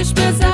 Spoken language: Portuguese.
desprezar.